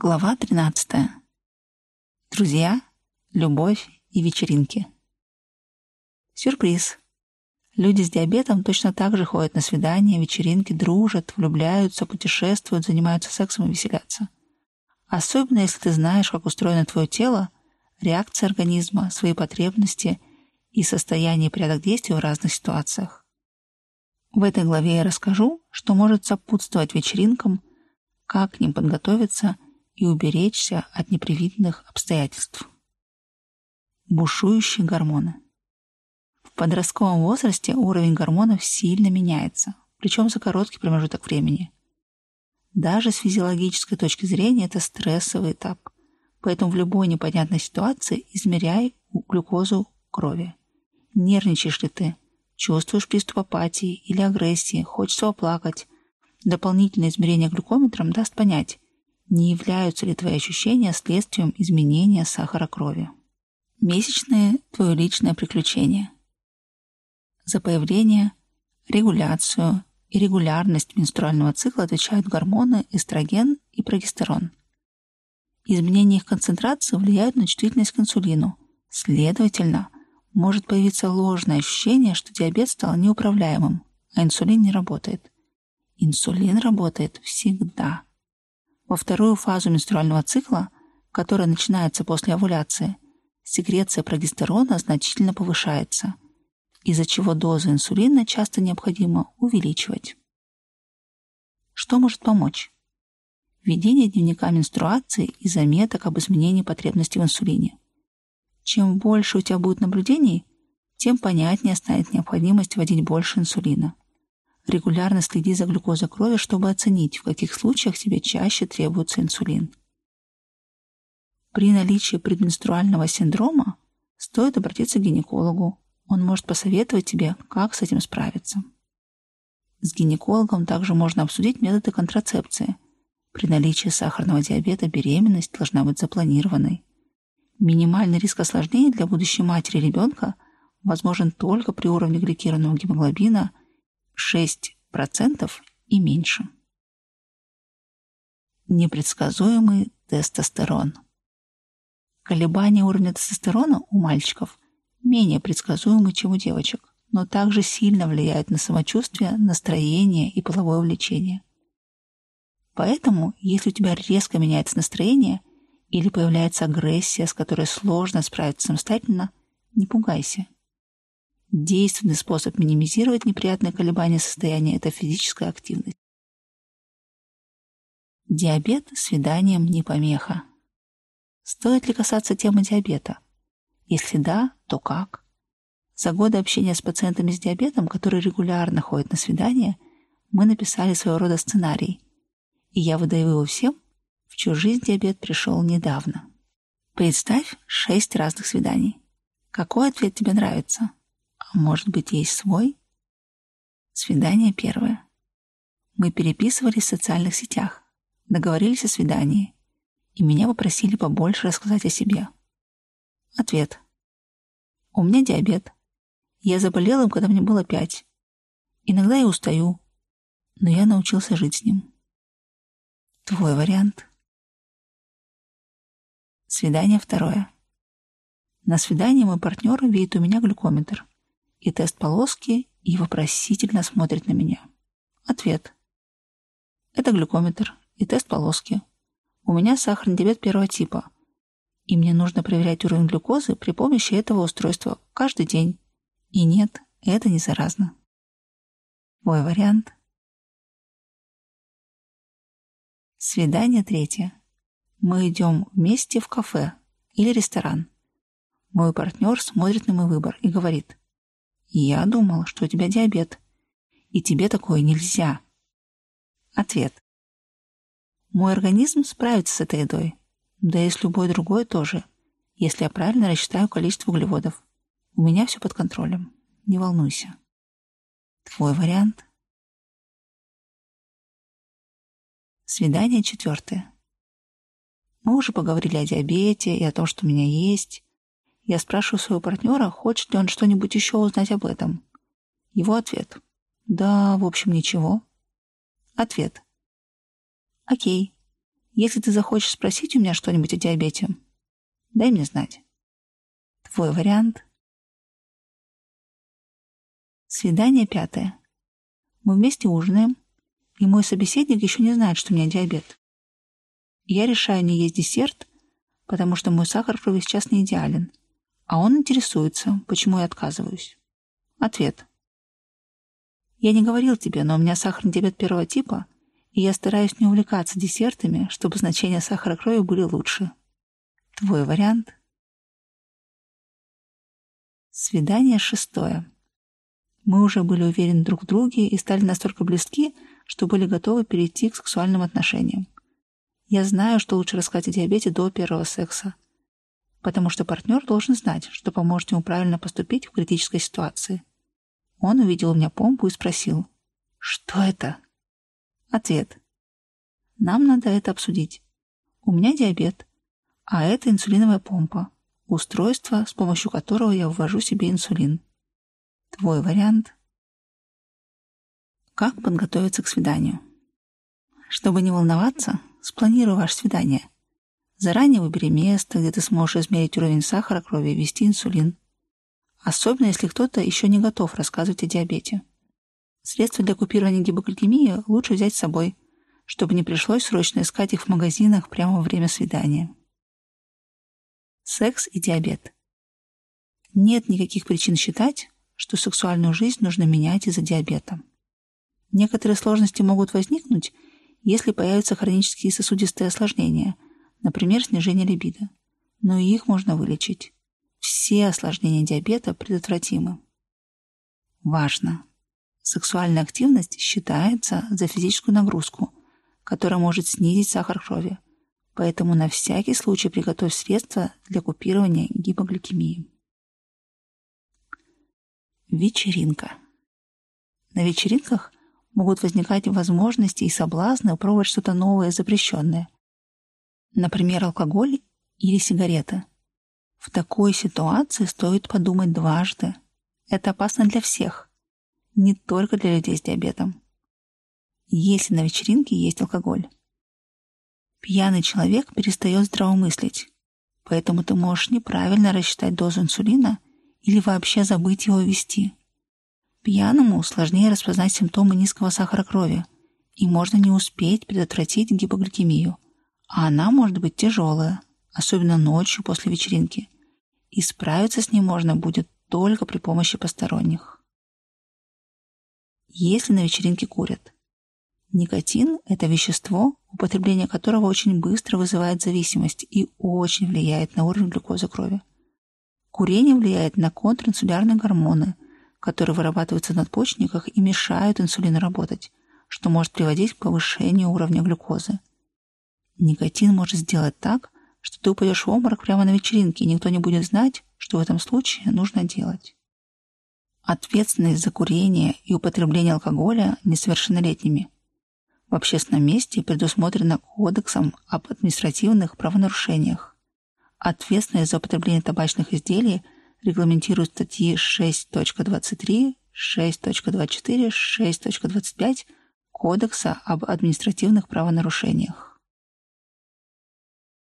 Глава 13. Друзья, любовь и вечеринки. Сюрприз. Люди с диабетом точно так же ходят на свидания, вечеринки, дружат, влюбляются, путешествуют, занимаются сексом и веселятся. Особенно если ты знаешь, как устроено твое тело, реакция организма, свои потребности и состояние и порядок действий в разных ситуациях. В этой главе я расскажу, что может сопутствовать вечеринкам, как к ним подготовиться – и уберечься от непривидных обстоятельств. Бушующие гормоны. В подростковом возрасте уровень гормонов сильно меняется, причем за короткий промежуток времени. Даже с физиологической точки зрения это стрессовый этап, поэтому в любой непонятной ситуации измеряй глюкозу крови. Нервничаешь ли ты, чувствуешь приступ апатии или агрессии, хочется оплакать. Дополнительное измерение глюкометром даст понять, не являются ли твои ощущения следствием изменения сахара крови. Месячные – твое личное приключение. За появление, регуляцию и регулярность менструального цикла отвечают гормоны эстроген и прогестерон. Изменения их концентрации влияют на чувствительность к инсулину. Следовательно, может появиться ложное ощущение, что диабет стал неуправляемым, а инсулин не работает. Инсулин работает всегда – во вторую фазу менструального цикла, которая начинается после овуляции, секреция прогестерона значительно повышается, из-за чего дозу инсулина часто необходимо увеличивать. Что может помочь? Введение дневника менструации и заметок об изменении потребностей в инсулине. Чем больше у тебя будет наблюдений, тем понятнее станет необходимость вводить больше инсулина. Регулярно следи за глюкозой крови, чтобы оценить, в каких случаях тебе чаще требуется инсулин. При наличии предменструального синдрома стоит обратиться к гинекологу. Он может посоветовать тебе, как с этим справиться. С гинекологом также можно обсудить методы контрацепции. При наличии сахарного диабета беременность должна быть запланированной. Минимальный риск осложнений для будущей матери ребенка возможен только при уровне гликированного гемоглобина 6% и меньше. Непредсказуемый тестостерон. Колебания уровня тестостерона у мальчиков менее предсказуемы, чем у девочек, но также сильно влияют на самочувствие, настроение и половое влечение. Поэтому, если у тебя резко меняется настроение или появляется агрессия, с которой сложно справиться самостоятельно, не пугайся. Действенный способ минимизировать неприятные колебания состояния – это физическая активность. Диабет свиданием не помеха. Стоит ли касаться темы диабета? Если да, то как? За годы общения с пациентами с диабетом, которые регулярно ходят на свидания, мы написали своего рода сценарий. И я выдаю его всем, в чью жизнь диабет пришел недавно. Представь шесть разных свиданий. Какой ответ тебе нравится? Может быть, есть свой? Свидание первое. Мы переписывались в социальных сетях, договорились о свидании, и меня попросили побольше рассказать о себе. Ответ. У меня диабет. Я заболел им, когда мне было пять. Иногда я устаю, но я научился жить с ним. Твой вариант. Свидание второе. На свидании мой партнер видит у меня глюкометр и тест полоски и вопросительно смотрит на меня. Ответ. Это глюкометр и тест полоски. У меня сахарный диабет первого типа, и мне нужно проверять уровень глюкозы при помощи этого устройства каждый день. И нет, это не заразно. Мой вариант. Свидание третье. Мы идем вместе в кафе или ресторан. Мой партнер смотрит на мой выбор и говорит, я думал, что у тебя диабет, и тебе такое нельзя. Ответ. Мой организм справится с этой едой, да и с любой другой тоже, если я правильно рассчитаю количество углеводов. У меня все под контролем. Не волнуйся. Твой вариант? Свидание четвертое. Мы уже поговорили о диабете и о том, что у меня есть. Я спрашиваю своего партнера, хочет ли он что-нибудь еще узнать об этом. Его ответ. Да, в общем, ничего. Ответ. Окей. Если ты захочешь спросить у меня что-нибудь о диабете, дай мне знать. Твой вариант. Свидание пятое. Мы вместе ужинаем, и мой собеседник еще не знает, что у меня диабет. Я решаю не есть десерт, потому что мой сахар крови сейчас не идеален, а он интересуется, почему я отказываюсь. Ответ. Я не говорил тебе, но у меня сахарный диабет первого типа, и я стараюсь не увлекаться десертами, чтобы значения сахара крови были лучше. Твой вариант. Свидание шестое. Мы уже были уверены друг в друге и стали настолько близки, что были готовы перейти к сексуальным отношениям. Я знаю, что лучше рассказать о диабете до первого секса, потому что партнер должен знать, что поможет ему правильно поступить в критической ситуации. Он увидел у меня помпу и спросил, «Что это?» Ответ. «Нам надо это обсудить. У меня диабет, а это инсулиновая помпа, устройство, с помощью которого я ввожу себе инсулин. Твой вариант. Как подготовиться к свиданию? Чтобы не волноваться, спланируй ваше свидание. Заранее выбери место, где ты сможешь измерить уровень сахара крови и ввести инсулин. Особенно, если кто-то еще не готов рассказывать о диабете. Средства для купирования гипогликемии лучше взять с собой, чтобы не пришлось срочно искать их в магазинах прямо во время свидания. Секс и диабет. Нет никаких причин считать, что сексуальную жизнь нужно менять из-за диабета. Некоторые сложности могут возникнуть, если появятся хронические сосудистые осложнения, например, снижение либидо. Но и их можно вылечить. Все осложнения диабета предотвратимы. Важно! Сексуальная активность считается за физическую нагрузку, которая может снизить сахар крови. Поэтому на всякий случай приготовь средства для купирования гипогликемии. Вечеринка. На вечеринках могут возникать возможности и соблазны пробовать что-то новое, запрещенное. Например, алкоголь или сигареты. В такой ситуации стоит подумать дважды. Это опасно для всех, не только для людей с диабетом. Если на вечеринке есть алкоголь. Пьяный человек перестает здравомыслить, поэтому ты можешь неправильно рассчитать дозу инсулина или вообще забыть его вести. Пьяному сложнее распознать симптомы низкого сахара крови, и можно не успеть предотвратить гипогликемию, а она может быть тяжелая, особенно ночью после вечеринки, и справиться с ней можно будет только при помощи посторонних. Если на вечеринке курят. Никотин – это вещество, употребление которого очень быстро вызывает зависимость и очень влияет на уровень глюкозы крови. Курение влияет на контринсулярные гормоны, которые вырабатываются в надпочечниках и мешают инсулину работать, что может приводить к повышению уровня глюкозы. Никотин может сделать так, что ты упадешь в обморок прямо на вечеринке, и никто не будет знать, что в этом случае нужно делать. Ответственность за курение и употребление алкоголя несовершеннолетними в общественном месте предусмотрена Кодексом об административных правонарушениях. Ответственность за употребление табачных изделий регламентирует статьи 6.23, 6.24, 6.25 Кодекса об административных правонарушениях.